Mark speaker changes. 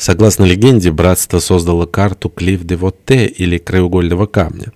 Speaker 1: Согласно легенде, братство создало карту Клифф-де-Вотте или Краеугольного камня.